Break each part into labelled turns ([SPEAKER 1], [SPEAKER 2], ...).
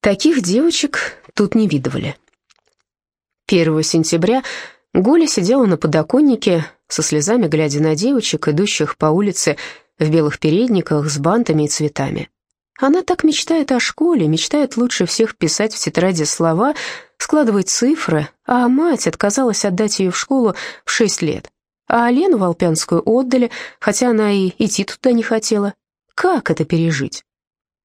[SPEAKER 1] Таких девочек тут не видывали. 1 сентября Гуля сидела на подоконнике, со слезами глядя на девочек, идущих по улице в белых передниках с бантами и цветами. Она так мечтает о школе, мечтает лучше всех писать в тетради слова, складывать цифры, а мать отказалась отдать ее в школу в шесть лет. А Лену Волпянскую отдали, хотя она и идти туда не хотела. Как это пережить?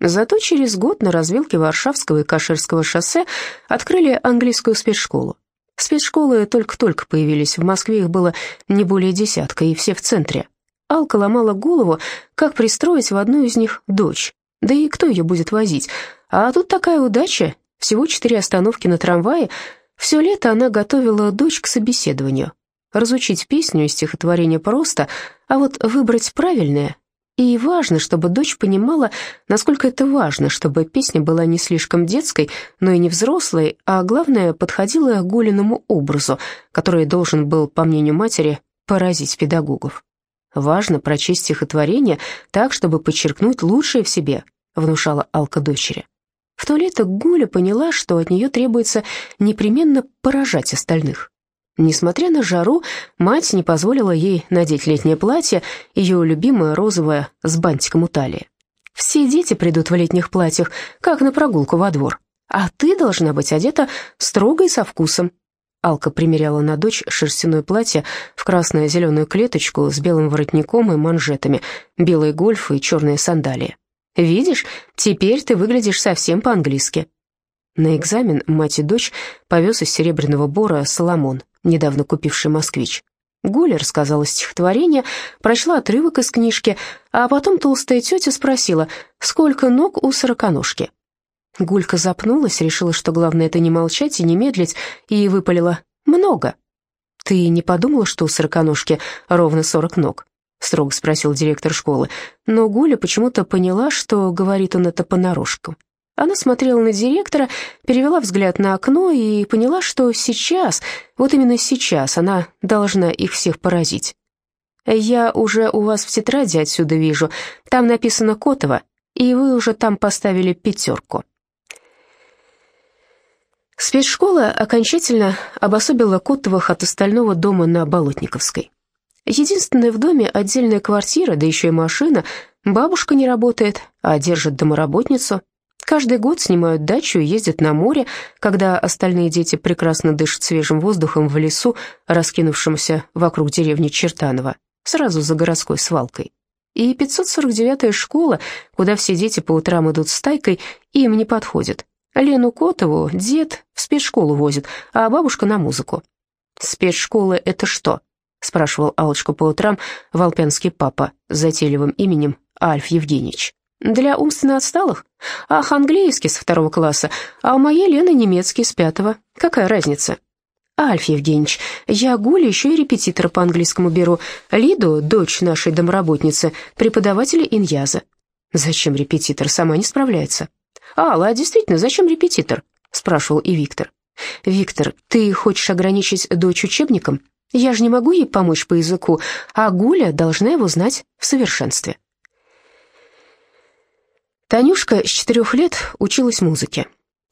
[SPEAKER 1] Зато через год на развилке Варшавского и Каширского шоссе открыли английскую спецшколу. Спецшколы только-только появились, в Москве их было не более десятка, и все в центре. Алка ломала голову, как пристроить в одну из них дочь. Да и кто ее будет возить? А тут такая удача, всего четыре остановки на трамвае. Все лето она готовила дочь к собеседованию. Разучить песню и стихотворение просто, а вот выбрать правильное. И важно, чтобы дочь понимала, насколько это важно, чтобы песня была не слишком детской, но и не взрослой, а главное, подходила к Гулиному образу, который должен был, по мнению матери, поразить педагогов. Важно прочесть стихотворение так, чтобы подчеркнуть лучшее в себе, внушала Алка дочери. В то лето Гуля поняла, что от нее требуется непременно поражать остальных. Несмотря на жару, мать не позволила ей надеть летнее платье, ее любимое розовое с бантиком у талии. «Все дети придут в летних платьях, как на прогулку во двор, а ты должна быть одета строго и со вкусом». Алка примеряла на дочь шерстяное платье в красно-зеленую клеточку с белым воротником и манжетами, белые гольфы и черные сандалии. «Видишь, теперь ты выглядишь совсем по-английски». На экзамен мать и дочь повез из Серебряного Бора Соломон, недавно купивший «Москвич». Гуля рассказала стихотворение, прочла отрывок из книжки, а потом толстая тетя спросила, сколько ног у сороконожки. Гулька запнулась, решила, что главное это не молчать и не медлить, и выпалила «много». «Ты не подумала, что у сороконожки ровно сорок ног?» — строго спросил директор школы. Но Гуля почему-то поняла, что говорит он это понарошку. Она смотрела на директора, перевела взгляд на окно и поняла, что сейчас, вот именно сейчас, она должна их всех поразить. «Я уже у вас в тетради отсюда вижу. Там написано Котова, и вы уже там поставили пятерку». Спецшкола окончательно обособила Котовых от остального дома на Болотниковской. Единственная в доме отдельная квартира, да еще и машина. Бабушка не работает, а держит домоработницу. Каждый год снимают дачу и ездят на море, когда остальные дети прекрасно дышат свежим воздухом в лесу, раскинувшемся вокруг деревни Чертаново, сразу за городской свалкой. И 549-я школа, куда все дети по утрам идут стайкой, им не подходит. Лену Котову дед в спецшколу возит, а бабушка на музыку. «Спецшкола — это что?» — спрашивал Алочку по утрам волпянский папа с затейливым именем Альф Евгеньевич. «Для умственно отсталых? Ах, английский с второго класса, а у моей Лены немецкий с пятого. Какая разница?» «Альф Евгеньевич, я Гуля еще и репетитора по английскому беру. Лиду, дочь нашей домработницы, преподавателя иньяза». «Зачем репетитор? Сама не справляется». «Алла, а действительно, зачем репетитор?» — спрашивал и Виктор. «Виктор, ты хочешь ограничить дочь учебником? Я же не могу ей помочь по языку, а Гуля должна его знать в совершенстве». Танюшка с четырех лет училась музыке.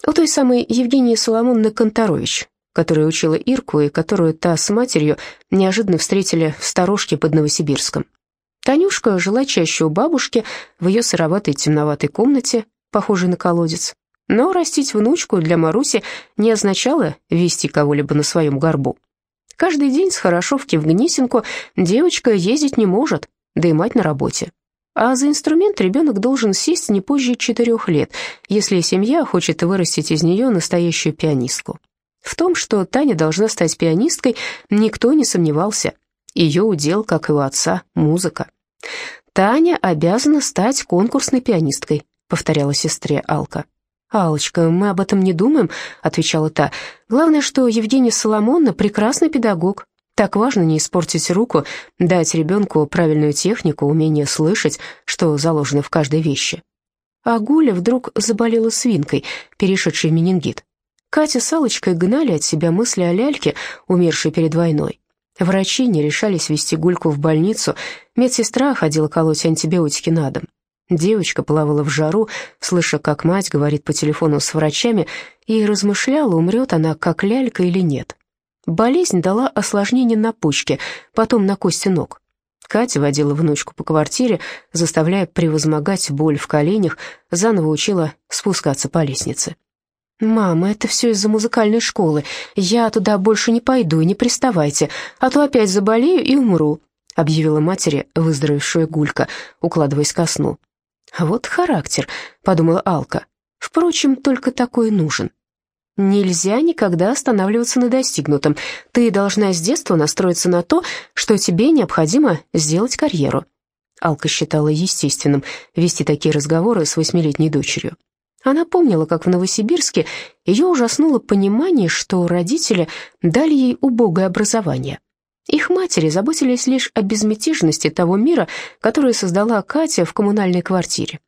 [SPEAKER 1] У той самой Евгении Соломонны Конторович, которая учила Ирку и которую та с матерью неожиданно встретили в сторожке под Новосибирском. Танюшка жила чаще у бабушки в ее сыроватой темноватой комнате, похожей на колодец. Но растить внучку для Маруси не означало вести кого-либо на своем горбу. Каждый день с Хорошовки в Гнесинку девочка ездить не может, да и мать на работе. А за инструмент ребенок должен сесть не позже четырех лет, если семья хочет вырастить из нее настоящую пианистку. В том, что Таня должна стать пианисткой, никто не сомневался. Ее удел, как и у отца, музыка. Таня обязана стать конкурсной пианисткой, повторяла сестре Алка. «Алочка, мы об этом не думаем», — отвечала та. «Главное, что Евгения Соломонна прекрасный педагог, так важно не испортить руку, дать ребенку правильную технику, умение слышать, что заложено в каждой вещи. А Гуля вдруг заболела свинкой, перешедшей в менингит. Катя с Аллочкой гнали от себя мысли о ляльке, умершей перед войной. Врачи не решались вести Гульку в больницу, медсестра ходила колоть антибиотики на дом. Девочка плавала в жару, слыша, как мать говорит по телефону с врачами, и размышляла, умрет она как лялька или нет. Болезнь дала осложнение на почке, потом на кости ног. Катя водила внучку по квартире, заставляя превозмогать боль в коленях, заново учила спускаться по лестнице. «Мама, это все из-за музыкальной школы. Я туда больше не пойду, не приставайте, а то опять заболею и умру», объявила матери выздоровевшая Гулька, укладываясь ко сну. «Вот характер», — подумала Алка. «Впрочем, только такой нужен». Нельзя никогда останавливаться на достигнутом. Ты должна с детства настроиться на то, что тебе необходимо сделать карьеру. Алка считала естественным вести такие разговоры с восьмилетней дочерью. Она помнила, как в Новосибирске ее ужаснуло понимание, что родители дали ей убогое образование. Их матери заботились лишь о безмятежности того мира, который создала Катя в коммунальной квартире.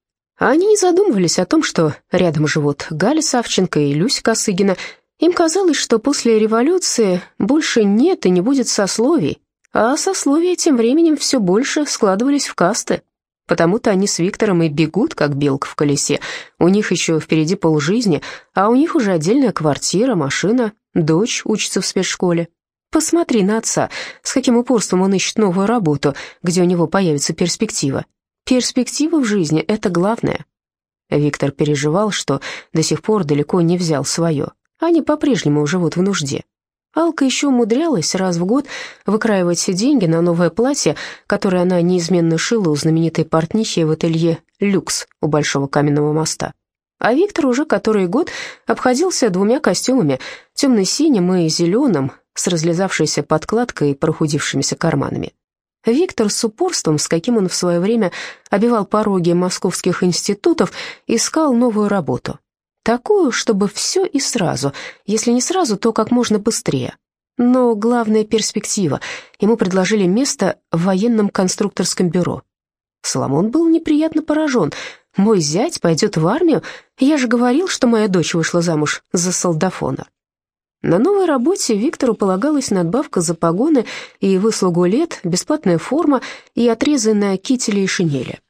[SPEAKER 1] А они не задумывались о том, что рядом живут Галя Савченко и Люся Косыгина. Им казалось, что после революции больше нет и не будет сословий, а сословия тем временем все больше складывались в касты. Потому-то они с Виктором и бегут, как белка в колесе. У них еще впереди полжизни, а у них уже отдельная квартира, машина, дочь учится в спецшколе. Посмотри на отца, с каким упорством он ищет новую работу, где у него появится перспектива. Перспектива в жизни — это главное. Виктор переживал, что до сих пор далеко не взял свое. Они по-прежнему живут в нужде. Алка еще умудрялась раз в год выкраивать деньги на новое платье, которое она неизменно шила у знаменитой портнихи в ателье «Люкс» у Большого каменного моста. А Виктор уже который год обходился двумя костюмами, темно-синим и зеленым, с разлезавшейся подкладкой и прохудившимися карманами. Виктор с упорством, с каким он в свое время обивал пороги московских институтов, искал новую работу. Такую, чтобы все и сразу, если не сразу, то как можно быстрее. Но главная перспектива. Ему предложили место в военном конструкторском бюро. Соломон был неприятно поражен. «Мой зять пойдет в армию? Я же говорил, что моя дочь вышла замуж за солдафона». На новой работе Виктору полагалась надбавка за погоны и выслугу лет, бесплатная форма и отрезанная кители и шинели.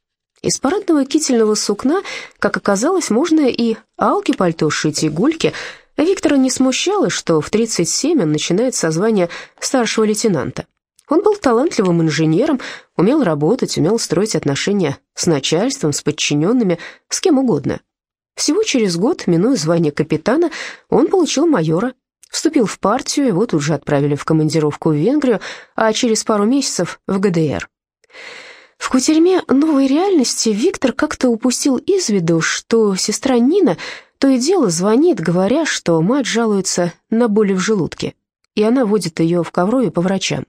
[SPEAKER 1] Из парадного кительного сукна, как оказалось, можно и алки пальто шить, и гульки. Виктора не смущало, что в 37 он начинает со звания старшего лейтенанта. Он был талантливым инженером, умел работать, умел строить отношения с начальством, с подчиненными, с кем угодно. Всего через год, минуя звание капитана, он получил майора. Вступил в партию, его тут же отправили в командировку в Венгрию, а через пару месяцев в ГДР. В кутерьме новой реальности Виктор как-то упустил из виду, что сестра Нина то и дело звонит, говоря, что мать жалуется на боли в желудке, и она водит ее в Коврове по врачам.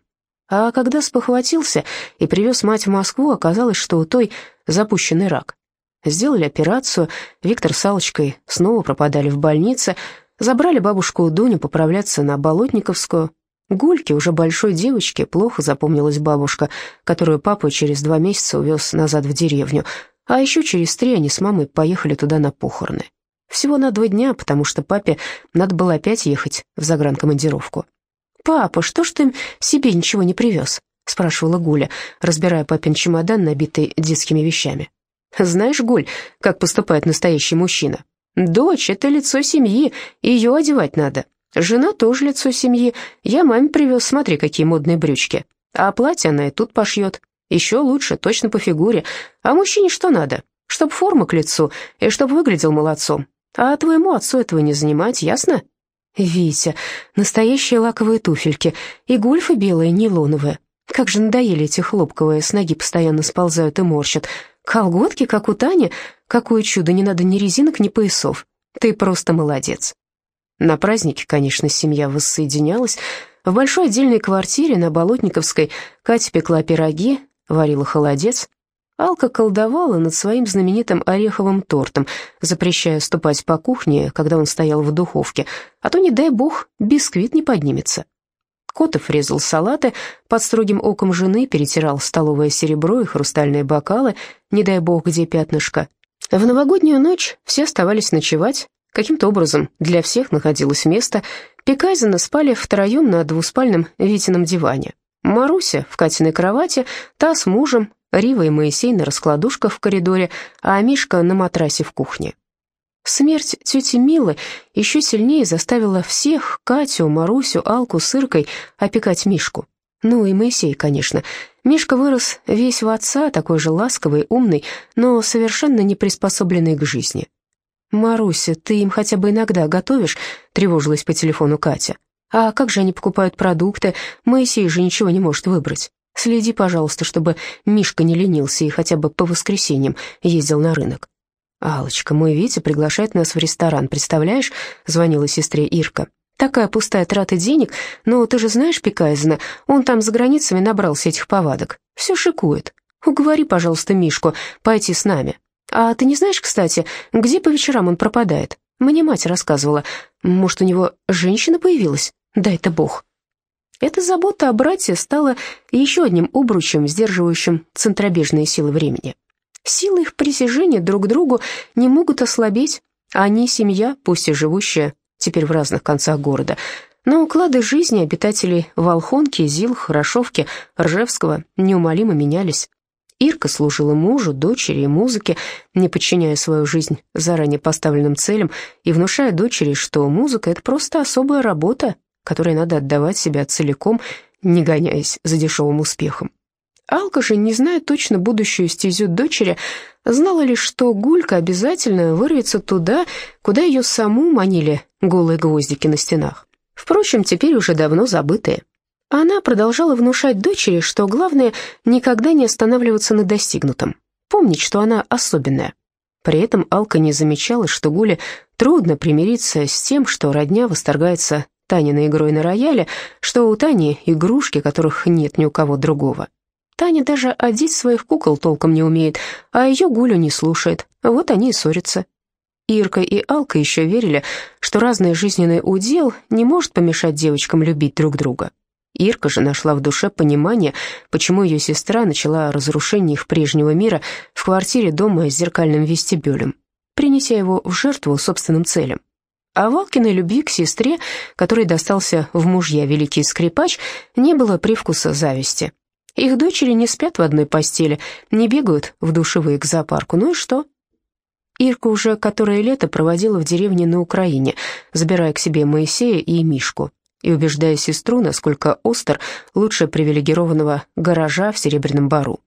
[SPEAKER 1] А когда спохватился и привез мать в Москву, оказалось, что у той запущенный рак. Сделали операцию, Виктор с Аллочкой снова пропадали в больнице, забрали бабушку Дуню поправляться на Болотниковскую, Гульке, уже большой девочке, плохо запомнилась бабушка, которую папа через два месяца увез назад в деревню, а еще через три они с мамой поехали туда на похороны. Всего на два дня, потому что папе надо было опять ехать в загранкомандировку. «Папа, что ж ты себе ничего не привез?» — спрашивала Гуля, разбирая папин чемодан, набитый детскими вещами. «Знаешь, Гуль, как поступает настоящий мужчина? Дочь — это лицо семьи, ее одевать надо. Жена тоже лицо семьи. Я маме привез, смотри, какие модные брючки. А платье она и тут пошьет. Еще лучше, точно по фигуре. А мужчине что надо? Чтоб форма к лицу и чтоб выглядел молодцом. А твоему отцу этого не занимать, ясно? Витя, настоящие лаковые туфельки и гольфы белые, нейлоновые. Как же надоели эти хлопковые, с ноги постоянно сползают и морщат. Колготки, как у Тани. Какое чудо, не надо ни резинок, ни поясов. Ты просто молодец. На празднике, конечно, семья воссоединялась. В большой отдельной квартире на Болотниковской Катя пекла пироги, варила холодец. Алка колдовала над своим знаменитым ореховым тортом, запрещая ступать по кухне, когда он стоял в духовке, а то, не дай бог, бисквит не поднимется. Котов резал салаты, под строгим оком жены перетирал столовое серебро и хрустальные бокалы, не дай бог, где пятнышко. В новогоднюю ночь все оставались ночевать, Каким-то образом для всех находилось место. Пекайзена спали втроем на двуспальном Витином диване. Маруся в Катиной кровати, та с мужем, Рива и Моисей на раскладушках в коридоре, а Мишка на матрасе в кухне. Смерть тети Милы еще сильнее заставила всех, Катю, Марусю, Алку с Иркой, опекать Мишку. Ну и Моисей, конечно. Мишка вырос весь в отца, такой же ласковый, умный, но совершенно не приспособленный к жизни. «Маруся, ты им хотя бы иногда готовишь?» — тревожилась по телефону Катя. «А как же они покупают продукты? Моисей же ничего не может выбрать. Следи, пожалуйста, чтобы Мишка не ленился и хотя бы по воскресеньям ездил на рынок». «Алочка, мой Витя приглашает нас в ресторан, представляешь?» — звонила сестре Ирка. «Такая пустая трата денег, но ты же знаешь Пикайзена, он там за границами набрался этих повадок. Все шикует. Уговори, пожалуйста, Мишку пойти с нами. А ты не знаешь, кстати, где по вечерам он пропадает? Мне мать рассказывала. Может, у него женщина появилась? Дай-то бог». Эта забота о брате стала еще одним обручем, сдерживающим центробежные силы времени. Силы их притяжения друг к другу не могут ослабеть. Они семья, пусть и живущая теперь в разных концах города, но уклады жизни обитателей Волхонки, Зил, Хорошовки, Ржевского неумолимо менялись. Ирка служила мужу, дочери и музыке, не подчиняя свою жизнь заранее поставленным целям и внушая дочери, что музыка — это просто особая работа, которой надо отдавать себя целиком, не гоняясь за дешевым успехом. Алка же, не зная точно будущую стезю дочери, знала лишь, что Гулька обязательно вырвется туда, куда ее саму манили голые гвоздики на стенах. Впрочем, теперь уже давно забытые. Она продолжала внушать дочери, что главное никогда не останавливаться на достигнутом, помнить, что она особенная. При этом Алка не замечала, что Гуле трудно примириться с тем, что родня восторгается Таниной игрой на рояле, что у Тани игрушки, которых нет ни у кого другого. Таня даже одеть своих кукол толком не умеет, а ее Гулю не слушает. Вот они и ссорятся. Ирка и Алка еще верили, что разный жизненный удел не может помешать девочкам любить друг друга. Ирка же нашла в душе понимание, почему ее сестра начала разрушение их прежнего мира в квартире дома с зеркальным вестибюлем, принеся его в жертву собственным целям. А Валкиной любви к сестре, которой достался в мужья великий скрипач, не было привкуса зависти. Их дочери не спят в одной постели, не бегают в душевые к зоопарку. Ну и что? Ирка уже которое лето проводила в деревне на Украине, забирая к себе Моисея и Мишку и убеждая сестру, насколько Остер лучше привилегированного гаража в Серебряном Бару.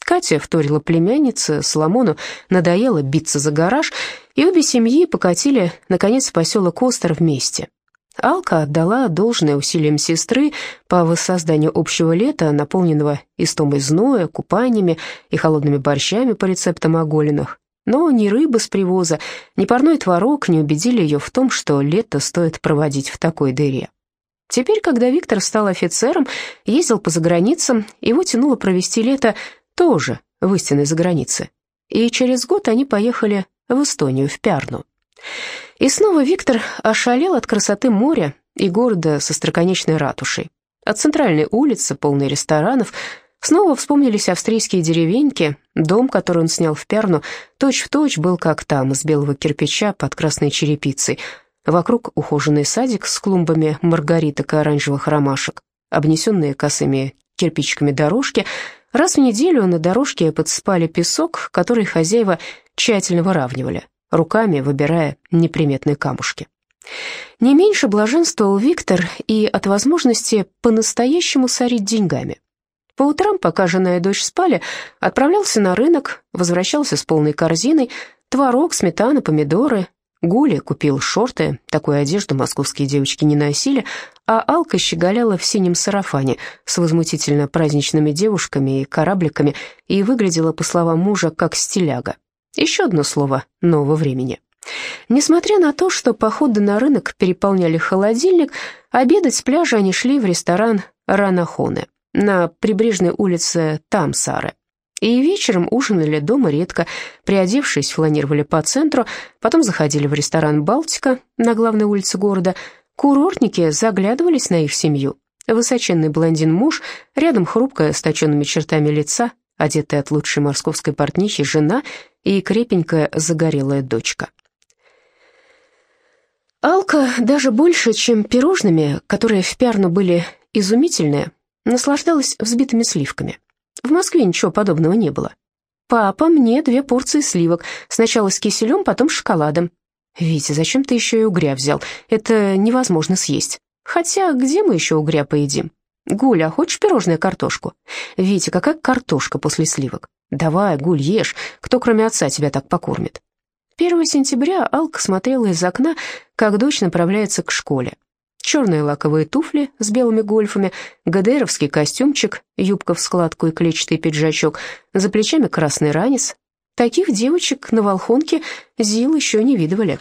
[SPEAKER 1] Катя вторила племяннице, Соломону надоело биться за гараж, и обе семьи покатили, наконец, в поселок Остер вместе. Алка отдала должное усилиям сестры по воссозданию общего лета, наполненного истомой зноя, купаниями и холодными борщами по рецептам оголенных. Но ни рыба с привоза, ни парной творог не убедили ее в том, что лето стоит проводить в такой дыре. Теперь, когда Виктор стал офицером, ездил по заграницам, его тянуло провести лето тоже в истинной загранице. И через год они поехали в Эстонию, в Пярну. И снова Виктор ошалел от красоты моря и города со строконечной ратушей. От центральной улицы, полной ресторанов, снова вспомнились австрийские деревеньки, дом, который он снял в Перну, точь-в-точь точь был как там, из белого кирпича под красной черепицей. Вокруг ухоженный садик с клумбами маргариток и оранжевых ромашек, обнесенные косыми кирпичиками дорожки. Раз в неделю на дорожке подспали песок, который хозяева тщательно выравнивали руками выбирая неприметные камушки. Не меньше блаженствовал Виктор и от возможности по-настоящему сорить деньгами. По утрам, пока жена и дочь спали, отправлялся на рынок, возвращался с полной корзиной, творог, сметана, помидоры. Гуля купил шорты, такую одежду московские девочки не носили, а Алка щеголяла в синем сарафане с возмутительно праздничными девушками и корабликами и выглядела, по словам мужа, как стиляга. Еще одно слово нового времени. Несмотря на то, что походы на рынок переполняли холодильник, обедать с пляжа они шли в ресторан «Ранахоне» на прибрежной улице Тамсары. И вечером ужинали дома редко, приодевшись, фланировали по центру, потом заходили в ресторан «Балтика» на главной улице города. Курортники заглядывались на их семью. Высоченный блондин-муж, рядом хрупкая с точенными чертами лица, одетая от лучшей московской портнихи жена и крепенькая загорелая дочка. Алка даже больше, чем пирожными, которые в Пярну были изумительные, наслаждалась взбитыми сливками. В Москве ничего подобного не было. «Папа, мне две порции сливок. Сначала с киселем, потом с шоколадом». «Витя, зачем ты еще и угря взял? Это невозможно съесть. Хотя где мы еще угря поедим?» «Гуля, а хочешь пирожное картошку?» «Витя, какая картошка после сливок?» «Давай, Гуль, ешь. Кто, кроме отца, тебя так покормит?» 1 сентября Алка смотрела из окна, как дочь направляется к школе. Черные лаковые туфли с белыми гольфами, ГДРовский костюмчик, юбка в складку и клетчатый пиджачок, за плечами красный ранец. Таких девочек на Волхонке Зил еще не видывали.